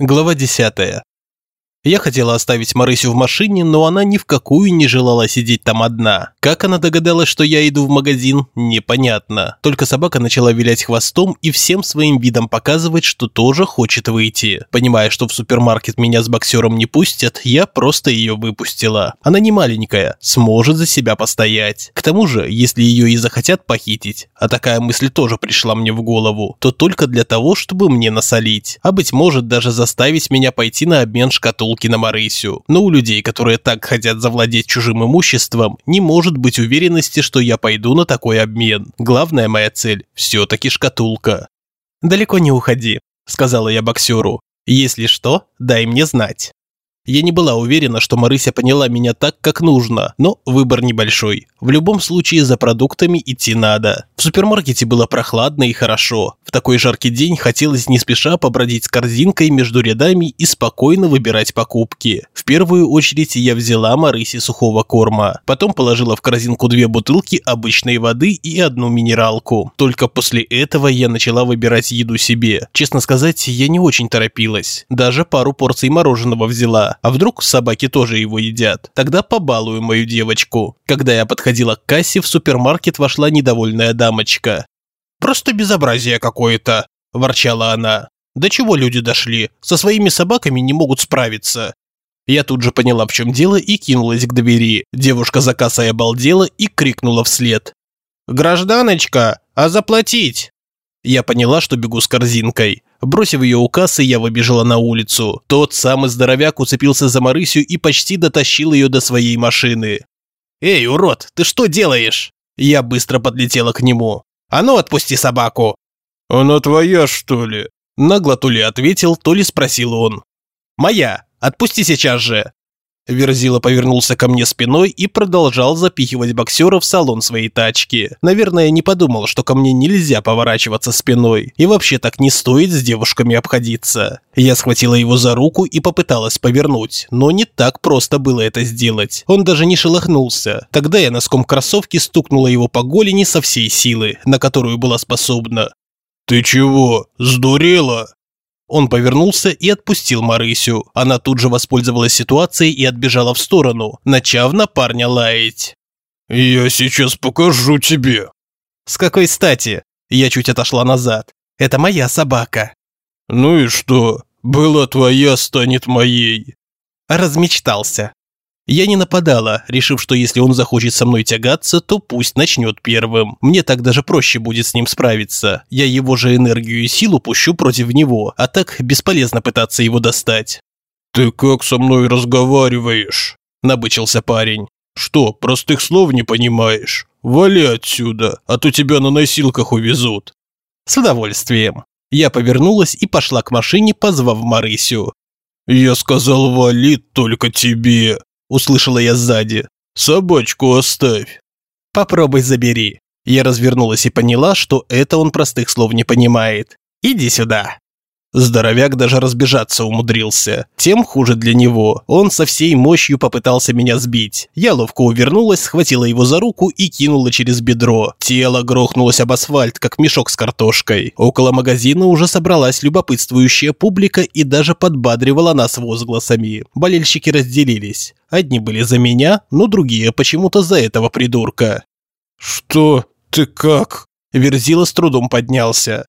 Глава 10. Я хотела оставить Марысю в машине, но она ни в какую не желала сидеть там одна. Как она догадалась, что я иду в магазин, непонятно. Только собака начала вилять хвостом и всем своим видом показывать, что тоже хочет выйти. Понимая, что в супермаркет меня с боксером не пустят, я просто ее выпустила. Она не маленькая, сможет за себя постоять. К тому же, если ее и захотят похитить, а такая мысль тоже пришла мне в голову, то только для того, чтобы мне насолить. А быть может даже заставить меня пойти на обмен шкатулкой шкатулки на Марысю. Но у людей, которые так хотят завладеть чужим имуществом, не может быть уверенности, что я пойду на такой обмен. Главная моя цель – все-таки шкатулка. «Далеко не уходи», – сказала я боксеру. «Если что, дай мне знать». Я не была уверена, что Марыся поняла меня так, как нужно, но выбор небольшой. В любом случае за продуктами идти надо. В супермаркете было прохладно и хорошо. В такой жаркий день хотелось не спеша побродить с корзинкой между рядами и спокойно выбирать покупки. В первую очередь я взяла Марысе сухого корма. Потом положила в корзинку две бутылки обычной воды и одну минералку. Только после этого я начала выбирать еду себе. Честно сказать, я не очень торопилась. Даже пару порций мороженого взяла. А вдруг собаки тоже его едят? Тогда побалую мою девочку. Когда я подходила к кассе, в супермаркет вошла недовольная дамочка. «Просто безобразие какое-то», – ворчала она. «До чего люди дошли? Со своими собаками не могут справиться». Я тут же поняла, в чем дело, и кинулась к двери. Девушка за кассой обалдела и крикнула вслед. «Гражданочка, а заплатить?» Я поняла, что бегу с корзинкой. Бросив ее у кассы, я выбежала на улицу. Тот самый здоровяк уцепился за Марысю и почти дотащил ее до своей машины. «Эй, урод, ты что делаешь?» Я быстро подлетела к нему. «А ну, отпусти собаку!» «Она твоя, что ли?» Нагло то ли ответил, то ли спросил он. «Моя! Отпусти сейчас же!» Верзила повернулся ко мне спиной и продолжал запихивать боксера в салон своей тачки. Наверное, не подумал, что ко мне нельзя поворачиваться спиной. И вообще так не стоит с девушками обходиться. Я схватила его за руку и попыталась повернуть, но не так просто было это сделать. Он даже не шелохнулся. Тогда я носком кроссовки стукнула его по голени со всей силы, на которую была способна. «Ты чего, сдурела?» Он повернулся и отпустил Марысю. Она тут же воспользовалась ситуацией и отбежала в сторону, начав на парня лаять. «Я сейчас покажу тебе». «С какой стати?» Я чуть отошла назад. «Это моя собака». «Ну и что? Была твоя, станет моей». Размечтался. Я не нападала, решив, что если он захочет со мной тягаться, то пусть начнет первым. Мне так даже проще будет с ним справиться. Я его же энергию и силу пущу против него, а так бесполезно пытаться его достать. «Ты как со мной разговариваешь?» – набычился парень. «Что, простых слов не понимаешь? Вали отсюда, а то тебя на носилках увезут». «С удовольствием». Я повернулась и пошла к машине, позвав Марысю. «Я сказал, вали только тебе», услышала я сзади. «Собачку оставь». «Попробуй забери». Я развернулась и поняла, что это он простых слов не понимает. «Иди сюда». Здоровяк даже разбежаться умудрился. Тем хуже для него. Он со всей мощью попытался меня сбить. Я ловко увернулась, схватила его за руку и кинула через бедро. Тело грохнулось об асфальт, как мешок с картошкой. Около магазина уже собралась любопытствующая публика и даже подбадривала нас возгласами. Болельщики разделились. Одни были за меня, но другие почему-то за этого придурка. «Что? Ты как?» Верзила с трудом поднялся.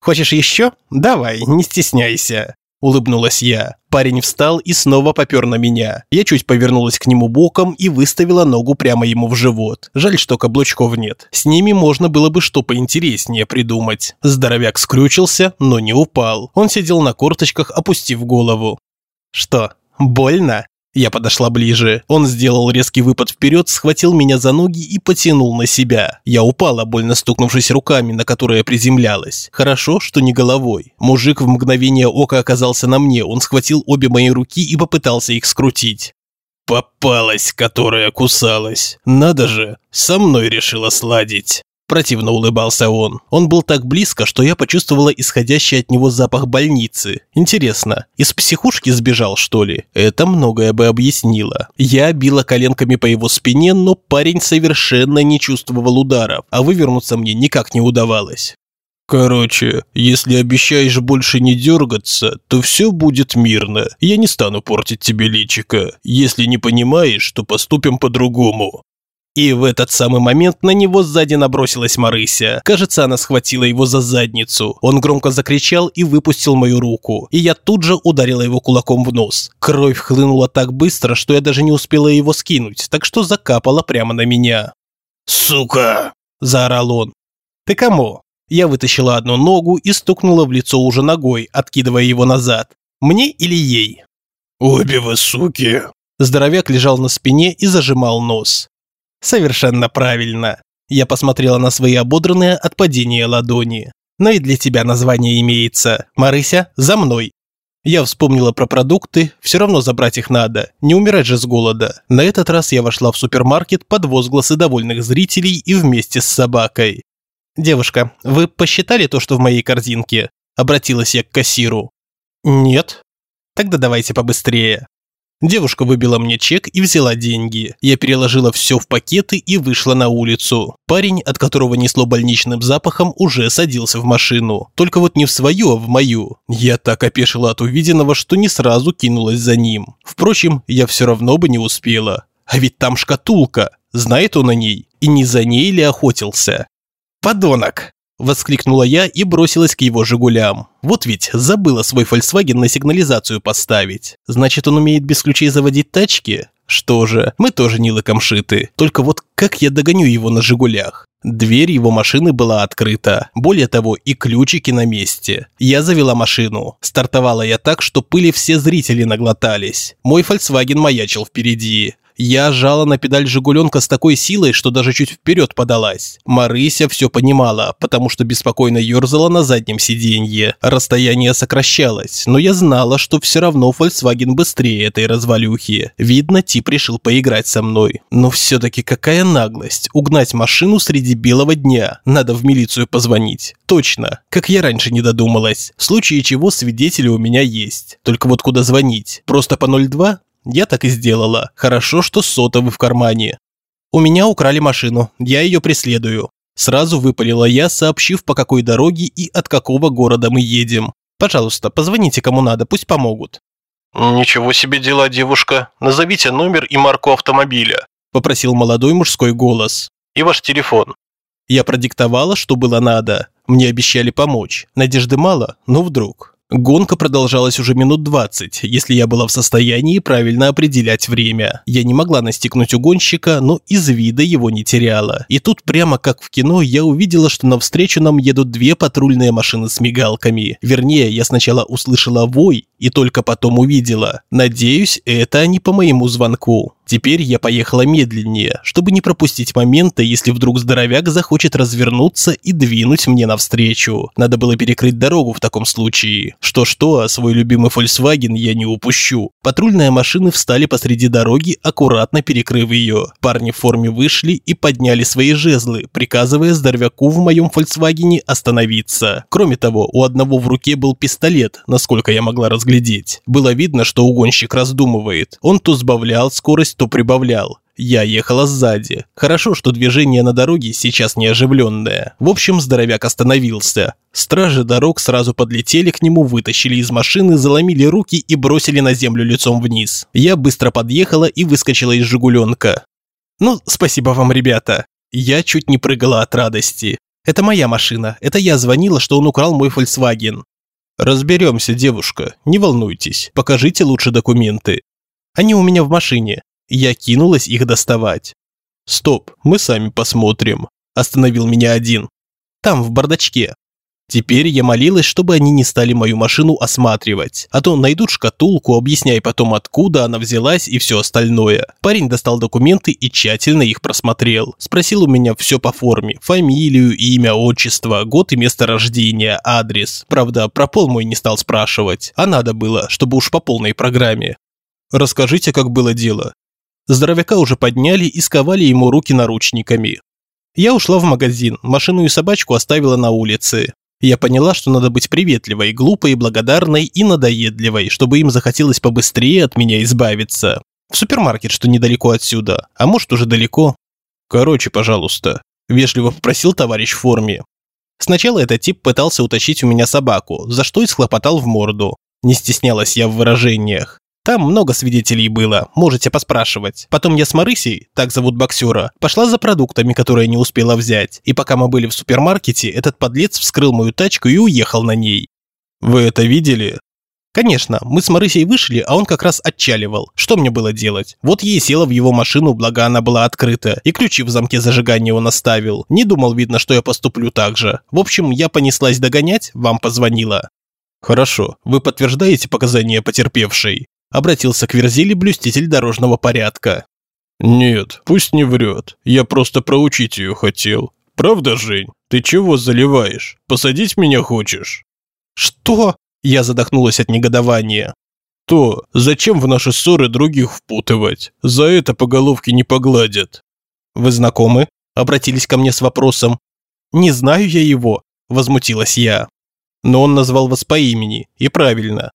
Хочешь еще? Давай, не стесняйся. Улыбнулась я. Парень встал и снова попер на меня. Я чуть повернулась к нему боком и выставила ногу прямо ему в живот. Жаль, что каблучков нет. С ними можно было бы что поинтереснее придумать. Здоровяк скрючился, но не упал. Он сидел на корточках, опустив голову. «Что, больно?» Я подошла ближе. Он сделал резкий выпад вперед, схватил меня за ноги и потянул на себя. Я упала, больно стукнувшись руками, на которые приземлялась. Хорошо, что не головой. Мужик в мгновение ока оказался на мне. Он схватил обе мои руки и попытался их скрутить. Попалась, которая кусалась. Надо же, со мной решила сладить. Противно улыбался он. Он был так близко, что я почувствовала исходящий от него запах больницы. Интересно, из психушки сбежал, что ли? Это многое бы объяснило. Я била коленками по его спине, но парень совершенно не чувствовал ударов, а вывернуться мне никак не удавалось. Короче, если обещаешь больше не дергаться, то все будет мирно. Я не стану портить тебе личико. Если не понимаешь, то поступим по-другому. И в этот самый момент на него сзади набросилась Марыся. Кажется, она схватила его за задницу. Он громко закричал и выпустил мою руку. И я тут же ударила его кулаком в нос. Кровь хлынула так быстро, что я даже не успела его скинуть, так что закапала прямо на меня. «Сука!» – заорал он. «Ты кому?» Я вытащила одну ногу и стукнула в лицо уже ногой, откидывая его назад. «Мне или ей?» «Обе вы суки!» Здоровяк лежал на спине и зажимал нос. Совершенно правильно. Я посмотрела на свои ободранные от падения ладони. Но и для тебя название имеется. Марыся, за мной. Я вспомнила про продукты, все равно забрать их надо, не умирать же с голода. На этот раз я вошла в супермаркет под возгласы довольных зрителей и вместе с собакой. «Девушка, вы посчитали то, что в моей корзинке?» Обратилась я к кассиру. «Нет». «Тогда давайте побыстрее». Девушка выбила мне чек и взяла деньги. Я переложила все в пакеты и вышла на улицу. Парень, от которого несло больничным запахом, уже садился в машину. Только вот не в свою, а в мою. Я так опешила от увиденного, что не сразу кинулась за ним. Впрочем, я все равно бы не успела. А ведь там шкатулка. Знает он о ней? И не за ней ли охотился? «Подонок!» Воскликнула я и бросилась к его «Жигулям». Вот ведь забыла свой Volkswagen на сигнализацию поставить. Значит, он умеет без ключей заводить тачки? Что же, мы тоже не лакомшиты. Только вот как я догоню его на «Жигулях»? Дверь его машины была открыта. Более того, и ключики на месте. Я завела машину. Стартовала я так, что пыли все зрители наглотались. Мой Volkswagen маячил впереди. Я жала на педаль «Жигуленка» с такой силой, что даже чуть вперед подалась. Марыся все понимала, потому что беспокойно ерзала на заднем сиденье. Расстояние сокращалось, но я знала, что все равно Volkswagen быстрее этой развалюхи. Видно, тип решил поиграть со мной. Но все-таки какая наглость угнать машину среди белого дня. Надо в милицию позвонить. Точно, как я раньше не додумалась. В случае чего свидетели у меня есть. Только вот куда звонить? Просто по 02? Я так и сделала. Хорошо, что сотовый в кармане. У меня украли машину, я ее преследую. Сразу выпалила я, сообщив, по какой дороге и от какого города мы едем. Пожалуйста, позвоните кому надо, пусть помогут. «Ничего себе дела, девушка. Назовите номер и марку автомобиля», – попросил молодой мужской голос. «И ваш телефон». Я продиктовала, что было надо. Мне обещали помочь. Надежды мало, но вдруг. Гонка продолжалась уже минут 20, если я была в состоянии правильно определять время. Я не могла настигнуть угонщика, но из вида его не теряла. И тут прямо как в кино я увидела, что навстречу нам едут две патрульные машины с мигалками. Вернее, я сначала услышала вой и только потом увидела. Надеюсь, это они по моему звонку. Теперь я поехала медленнее, чтобы не пропустить момента, если вдруг здоровяк захочет развернуться и двинуть мне навстречу. Надо было перекрыть дорогу в таком случае. Что-что, а свой любимый Volkswagen я не упущу. Патрульные машины встали посреди дороги, аккуратно перекрыв ее. Парни в форме вышли и подняли свои жезлы, приказывая здоровяку в моем Volkswagen остановиться. Кроме того, у одного в руке был пистолет, насколько я могла разглядеть. Было видно, что угонщик раздумывает. Он то сбавлял скорость, то прибавлял. Я ехала сзади. Хорошо, что движение на дороге сейчас не оживленное. В общем, здоровяк остановился. Стражи дорог сразу подлетели к нему, вытащили из машины, заломили руки и бросили на землю лицом вниз. Я быстро подъехала и выскочила из «Жигуленка». «Ну, спасибо вам, ребята». Я чуть не прыгала от радости. Это моя машина. Это я звонила, что он украл мой Volkswagen. Разберемся, девушка. Не волнуйтесь. Покажите лучше документы. Они у меня в машине. Я кинулась их доставать. «Стоп, мы сами посмотрим», – остановил меня один. «Там, в бардачке». Теперь я молилась, чтобы они не стали мою машину осматривать. А то найдут шкатулку, объясняй потом, откуда она взялась и все остальное. Парень достал документы и тщательно их просмотрел. Спросил у меня все по форме. Фамилию, имя, отчество, год и место рождения, адрес. Правда, про пол мой не стал спрашивать. А надо было, чтобы уж по полной программе. Расскажите, как было дело. Здоровяка уже подняли и сковали ему руки наручниками. Я ушла в магазин, машину и собачку оставила на улице. Я поняла, что надо быть приветливой, глупой, благодарной и надоедливой, чтобы им захотелось побыстрее от меня избавиться. В супермаркет, что недалеко отсюда, а может уже далеко. Короче, пожалуйста, вежливо попросил товарищ в форме. Сначала этот тип пытался утащить у меня собаку, за что и схлопотал в морду. Не стеснялась я в выражениях. Там много свидетелей было, можете поспрашивать. Потом я с Марысей, так зовут боксера, пошла за продуктами, которые не успела взять. И пока мы были в супермаркете, этот подлец вскрыл мою тачку и уехал на ней. Вы это видели? Конечно, мы с Марысей вышли, а он как раз отчаливал. Что мне было делать? Вот и села в его машину, благо она была открыта, и ключи в замке зажигания он оставил. Не думал, видно, что я поступлю так же. В общем, я понеслась догонять, вам позвонила. Хорошо, вы подтверждаете показания потерпевшей? Обратился к Верзиле блюститель дорожного порядка. Нет, пусть не врет. Я просто проучить ее хотел. Правда, Жень? Ты чего заливаешь? Посадить меня хочешь? Что? Я задохнулась от негодования. То, зачем в наши ссоры других впутывать? За это по головке не погладят. Вы знакомы? Обратились ко мне с вопросом. Не знаю я его, возмутилась я. Но он назвал вас по имени, и правильно.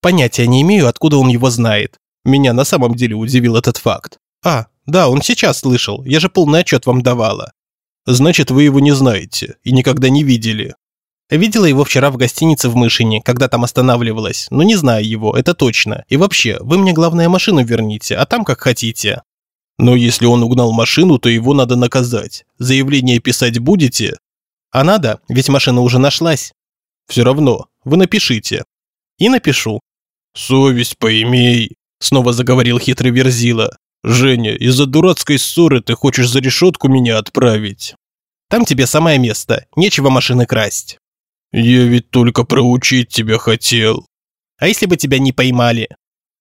Понятия не имею, откуда он его знает. Меня на самом деле удивил этот факт. А, да, он сейчас слышал, я же полный отчет вам давала. Значит, вы его не знаете и никогда не видели. Видела его вчера в гостинице в Мышине, когда там останавливалась, но не знаю его, это точно. И вообще, вы мне главное машину верните, а там как хотите. Но если он угнал машину, то его надо наказать. Заявление писать будете? А надо, ведь машина уже нашлась. Все равно, вы напишите. И напишу. Совесть поимей, снова заговорил хитрый Верзила. Женя, из-за дурацкой ссоры ты хочешь за решетку меня отправить? Там тебе самое место, нечего машины красть. Я ведь только проучить тебя хотел. А если бы тебя не поймали?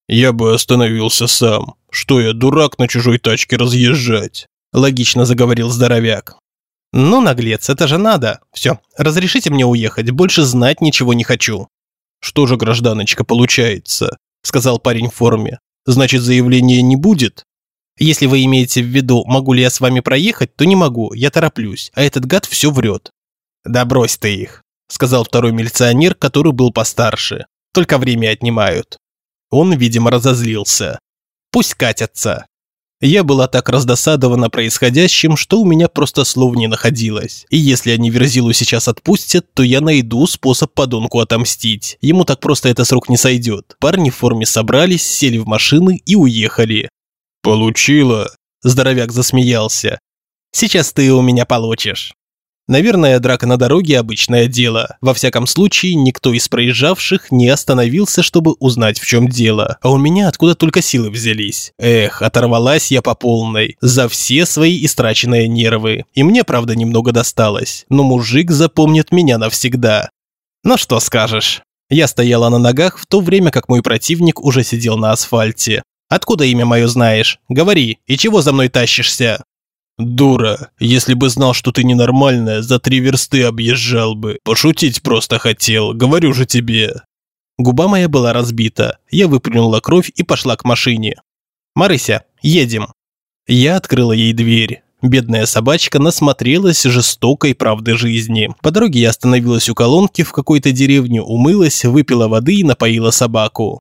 Я бы остановился сам. Что я, дурак на чужой тачке разъезжать? Логично заговорил здоровяк. Ну, наглец, это же надо. Все, разрешите мне уехать, больше знать ничего не хочу. Что же, гражданочка, получается? Сказал парень в форме. Значит, заявления не будет? Если вы имеете в виду, могу ли я с вами проехать, то не могу, я тороплюсь, а этот гад все врет. Да брось ты их сказал второй милиционер, который был постарше. Только время отнимают. Он, видимо, разозлился. Пусть катятся. Я была так раздосадована происходящим, что у меня просто слов не находилось. И если они Верзилу сейчас отпустят, то я найду способ подонку отомстить. Ему так просто это с рук не сойдет. Парни в форме собрались, сели в машины и уехали. «Получила!» Здоровяк засмеялся. «Сейчас ты у меня получишь». Наверное, драка на дороге – обычное дело. Во всяком случае, никто из проезжавших не остановился, чтобы узнать, в чем дело. А у меня откуда только силы взялись. Эх, оторвалась я по полной. За все свои истраченные нервы. И мне, правда, немного досталось. Но мужик запомнит меня навсегда. Ну что скажешь. Я стояла на ногах в то время, как мой противник уже сидел на асфальте. «Откуда имя мое знаешь? Говори, и чего за мной тащишься?» «Дура, если бы знал, что ты ненормальная, за три версты объезжал бы. Пошутить просто хотел, говорю же тебе». Губа моя была разбита. Я выплюнула кровь и пошла к машине. «Марыся, едем». Я открыла ей дверь. Бедная собачка насмотрелась жестокой правды жизни. По дороге я остановилась у колонки в какой-то деревне, умылась, выпила воды и напоила собаку.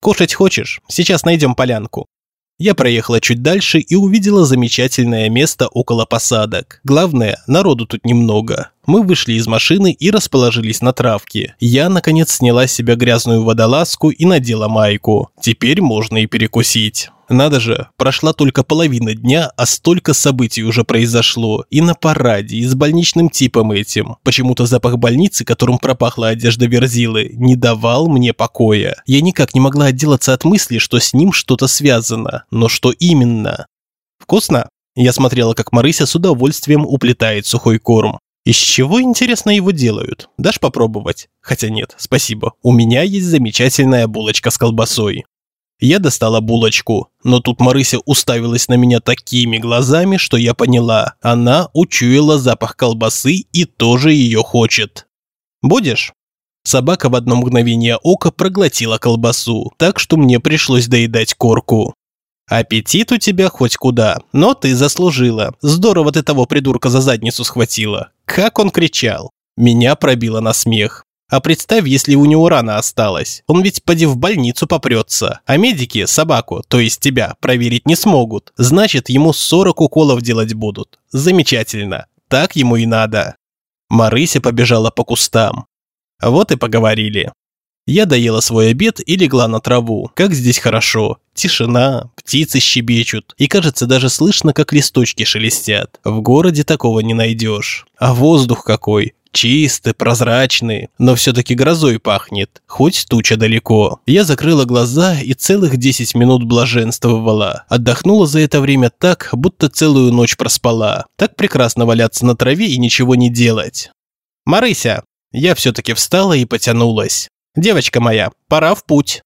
«Кушать хочешь? Сейчас найдем полянку». Я проехала чуть дальше и увидела замечательное место около посадок. Главное, народу тут немного. Мы вышли из машины и расположились на травке. Я, наконец, сняла с себя грязную водолазку и надела майку. Теперь можно и перекусить. Надо же, прошла только половина дня, а столько событий уже произошло. И на параде, и с больничным типом этим. Почему-то запах больницы, которым пропахла одежда Верзилы, не давал мне покоя. Я никак не могла отделаться от мысли, что с ним что-то связано. Но что именно? Вкусно? Я смотрела, как Марыся с удовольствием уплетает сухой корм. Из чего, интересно, его делают? Дашь попробовать? Хотя нет, спасибо. У меня есть замечательная булочка с колбасой. Я достала булочку, но тут Марыся уставилась на меня такими глазами, что я поняла, она учуяла запах колбасы и тоже ее хочет. «Будешь?» Собака в одно мгновение ока проглотила колбасу, так что мне пришлось доедать корку. «Аппетит у тебя хоть куда, но ты заслужила. Здорово ты того придурка за задницу схватила. Как он кричал!» Меня пробило на смех. А представь, если у него рана осталась. Он ведь поди в больницу попрется. А медики собаку, то есть тебя, проверить не смогут. Значит, ему 40 уколов делать будут. Замечательно. Так ему и надо. Марыся побежала по кустам. Вот и поговорили. Я доела свой обед и легла на траву. Как здесь хорошо. Тишина, птицы щебечут. И кажется, даже слышно, как листочки шелестят. В городе такого не найдешь. А воздух какой. Чистый, прозрачный, но все-таки грозой пахнет, хоть туча далеко. Я закрыла глаза и целых 10 минут блаженствовала. Отдохнула за это время так, будто целую ночь проспала. Так прекрасно валяться на траве и ничего не делать. «Марыся!» Я все-таки встала и потянулась. «Девочка моя, пора в путь».